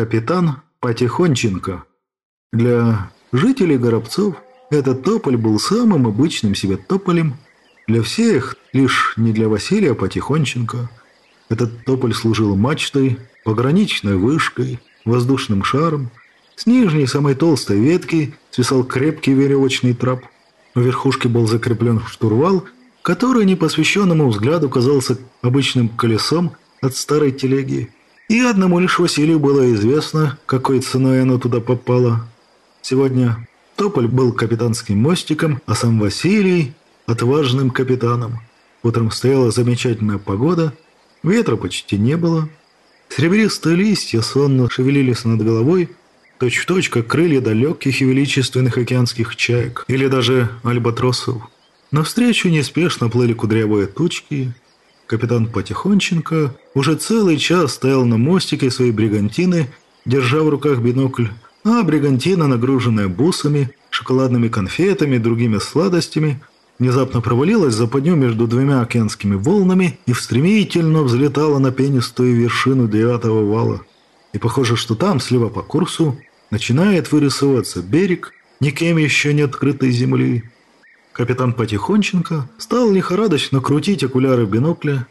Капитан Потихонченко. Для жителей Горобцов этот тополь был самым обычным себе тополем. Для всех, лишь не для Василия Потихонченко. Этот тополь служил мачтой, пограничной вышкой, воздушным шаром. С нижней, самой толстой ветки свисал крепкий веревочный трап. У верхушки был закреплен штурвал, который непосвященному взгляду казался обычным колесом от старой телеги. И одному лишь Василию было известно, какой ценой оно туда попало. Сегодня Тополь был капитанским мостиком, а сам Василий – отважным капитаном. Утром стояла замечательная погода, ветра почти не было. Серебристые листья сонно шевелились над головой, точь-в-точь, как крылья далеких и величественных океанских чаек или даже альбатросов. Навстречу неспешно плыли кудрявые тучки – Капитан Потихонченко уже целый час стоял на мостике своей бригантины, держа в руках бинокль, а бригантина, нагруженная бусами, шоколадными конфетами и другими сладостями, внезапно провалилась за подню между двумя океанскими волнами и стремительно взлетала на пенистую вершину девятого вала. И похоже, что там, слева по курсу, начинает вырисовываться берег, никем еще не открытой земли. Капитан Потихонченко стал лихорадочно крутить окуляры бинокля.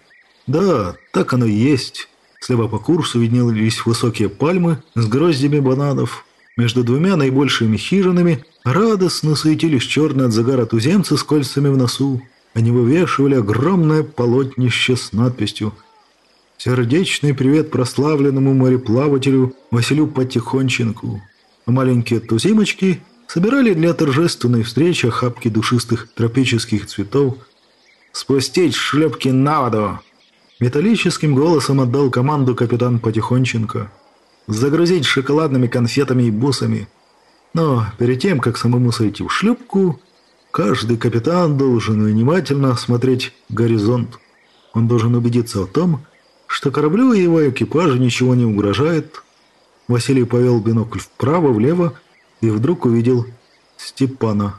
Да, так оно и есть. Слева по курсу виднелись высокие пальмы с гроздями бананов. Между двумя наибольшими хижинами радостно суетились черные от загара туземцы с кольцами в носу. Они вывешивали огромное полотнище с надписью «Сердечный привет прославленному мореплавателю Василю Потихонченку». Маленькие тузимочки собирали для торжественной встречи охапки душистых тропических цветов. «Спустить шлепки на воду!» Металлическим голосом отдал команду капитан Потихонченко. «Загрузить шоколадными конфетами и бусами». Но перед тем, как самому сойти в шлюпку, каждый капитан должен внимательно осмотреть горизонт. Он должен убедиться в том, что кораблю и его экипажу ничего не угрожает. Василий повел бинокль вправо-влево, и вдруг увидел Степана.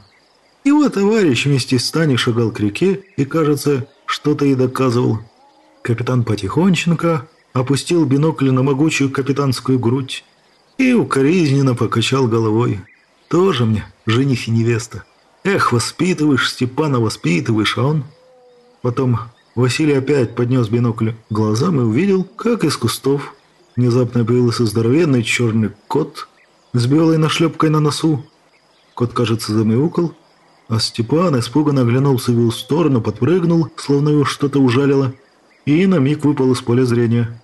Его товарищ вместе с Таней шагал к реке и, кажется, что-то и доказывал. Капитан Потихонченко опустил бинокль на могучую капитанскую грудь и укоризненно покачал головой. «Тоже мне жених и невеста. Эх, воспитываешь, Степана воспитываешь, а он...» Потом Василий опять поднес бинокль глазам и увидел, как из кустов внезапно появился здоровенный черный кот с белой нашлепкой на носу. Кот, кажется, замяукал, а Степан испуганно оглянулся в его сторону, подпрыгнул, словно его что-то ужалило, и на миг выпал из поля зрения.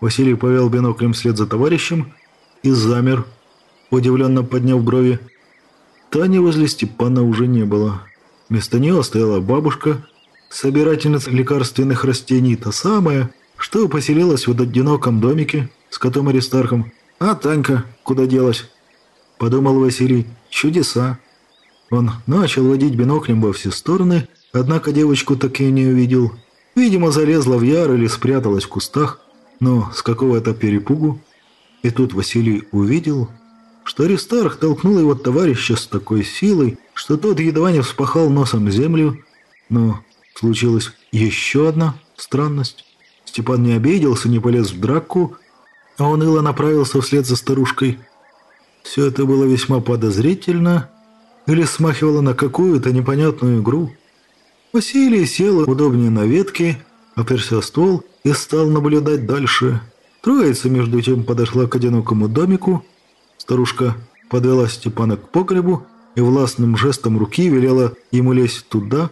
Василий повел биноклем вслед за товарищем и замер, удивленно подняв брови. Тани возле Степана уже не было. Вместо нее стояла бабушка, собирательница лекарственных растений, та самая, что поселилась в одиноком домике с котом Аристархом, «А Танька куда делась?» Подумал Василий. «Чудеса!» Он начал водить биноклем во все стороны, однако девочку так и не увидел. Видимо, залезла в яр или спряталась в кустах, но с какого-то перепугу. И тут Василий увидел, что Аристарх толкнул его товарища с такой силой, что тот едва не вспахал носом землю. Но случилась еще одна странность. Степан не обиделся, не полез в драку, а уныло направился вслед за старушкой. Все это было весьма подозрительно или смахивало на какую-то непонятную игру. Василий сел удобнее на ветке, оперся ствол и стал наблюдать дальше. Троица между тем подошла к одинокому домику. Старушка подвела Степана к погребу и властным жестом руки велела ему лезть туда,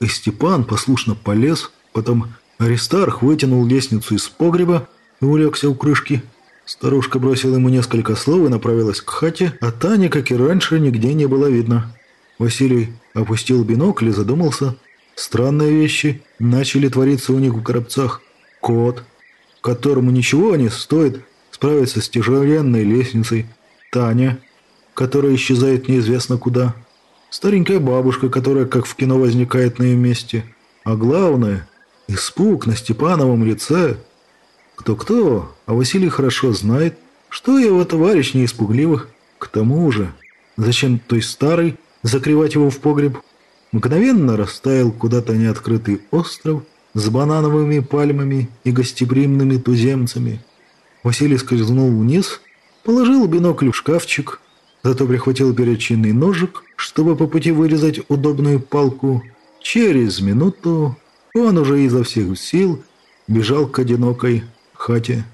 и Степан послушно полез, потом Аристарх вытянул лестницу из погреба, улегся у крышки. Старушка бросила ему несколько слов и направилась к хате, а Тани, как и раньше, нигде не было видно. Василий опустил бинокль и задумался. Странные вещи начали твориться у них в коробцах. Кот, которому ничего не стоит справиться с тяжеленной лестницей. Таня, которая исчезает неизвестно куда. Старенькая бабушка, которая как в кино возникает на ее месте. А главное, испуг на Степановом лице – кто-кто, а Василий хорошо знает, что его товарищ не испугливых. К тому же, зачем той старый закрывать его в погреб? Мгновенно растаял куда-то неоткрытый остров с банановыми пальмами и гостеприимными туземцами. Василий скользнул вниз положил бинокль в шкафчик, зато прихватил перочинный ножик, чтобы по пути вырезать удобную палку. Через минуту он уже изо всех сил бежал к одинокой хате.